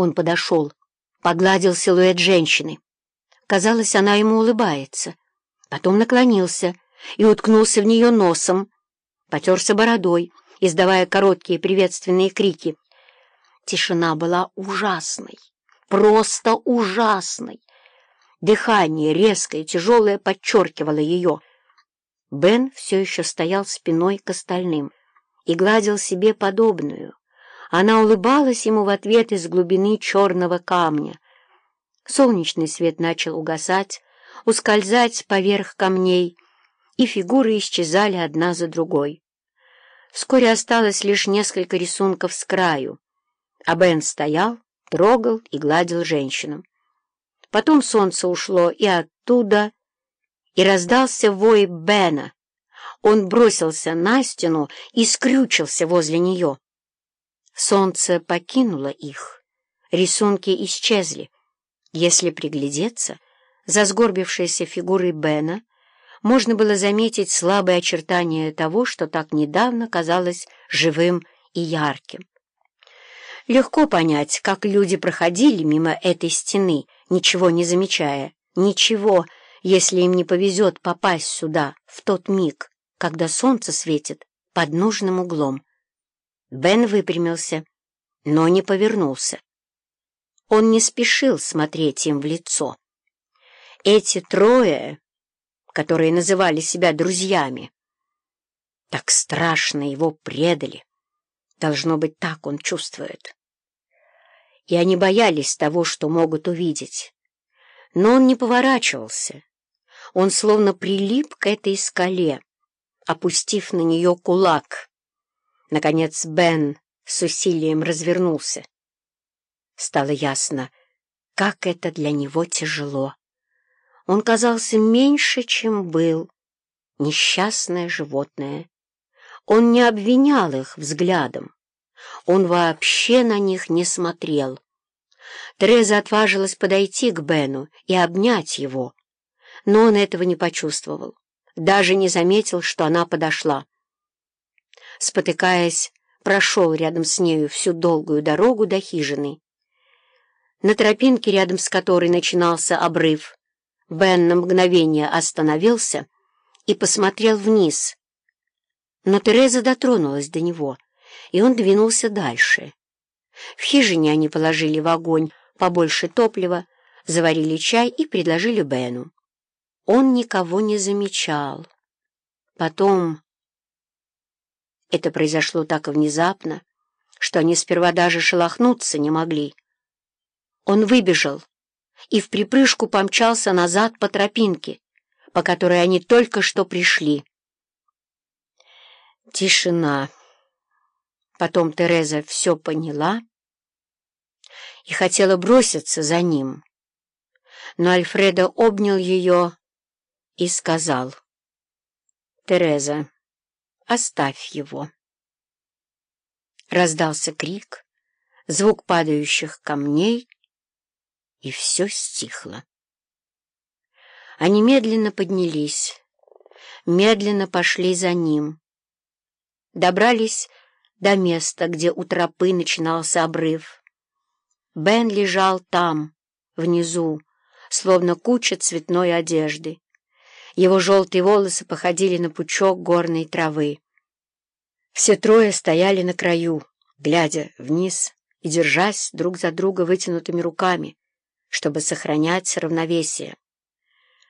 Он подошел, погладил силуэт женщины. Казалось, она ему улыбается. Потом наклонился и уткнулся в нее носом, потерся бородой, издавая короткие приветственные крики. Тишина была ужасной, просто ужасной. Дыхание резкое, тяжелое подчеркивало ее. Бен все еще стоял спиной к остальным и гладил себе подобную. Она улыбалась ему в ответ из глубины черного камня. Солнечный свет начал угасать, ускользать поверх камней, и фигуры исчезали одна за другой. Вскоре осталось лишь несколько рисунков с краю, а Бен стоял, трогал и гладил женщину. Потом солнце ушло и оттуда, и раздался вой Бена. Он бросился на стену и скрючился возле нее. Солнце покинуло их, рисунки исчезли. Если приглядеться, за сгорбившейся фигурой Бена можно было заметить слабые очертания того, что так недавно казалось живым и ярким. Легко понять, как люди проходили мимо этой стены, ничего не замечая, ничего, если им не повезет попасть сюда в тот миг, когда солнце светит под нужным углом. Бен выпрямился, но не повернулся. Он не спешил смотреть им в лицо. Эти трое, которые называли себя друзьями, так страшно его предали. Должно быть, так он чувствует. И они боялись того, что могут увидеть. Но он не поворачивался. Он словно прилип к этой скале, опустив на нее кулак. Наконец Бен с усилием развернулся. Стало ясно, как это для него тяжело. Он казался меньше, чем был. Несчастное животное. Он не обвинял их взглядом. Он вообще на них не смотрел. Тереза отважилась подойти к Бену и обнять его, но он этого не почувствовал, даже не заметил, что она подошла спотыкаясь, прошел рядом с нею всю долгую дорогу до хижины. На тропинке, рядом с которой начинался обрыв, Бен на мгновение остановился и посмотрел вниз. Но Тереза дотронулась до него, и он двинулся дальше. В хижине они положили в огонь побольше топлива, заварили чай и предложили Бену. Он никого не замечал. Потом это произошло так внезапно, что они сперва даже шелохнуться не могли. Он выбежал и в припрыжку помчался назад по тропинке, по которой они только что пришли. Тишина. Потом Тереза все поняла и хотела броситься за ним. Но Альфредо обнял ее и сказал, «Тереза, Оставь его. Раздался крик, звук падающих камней, и все стихло. Они медленно поднялись, медленно пошли за ним. Добрались до места, где у тропы начинался обрыв. Бен лежал там, внизу, словно куча цветной одежды. Его желтые волосы походили на пучок горной травы. Все трое стояли на краю, глядя вниз и держась друг за друга вытянутыми руками, чтобы сохранять равновесие.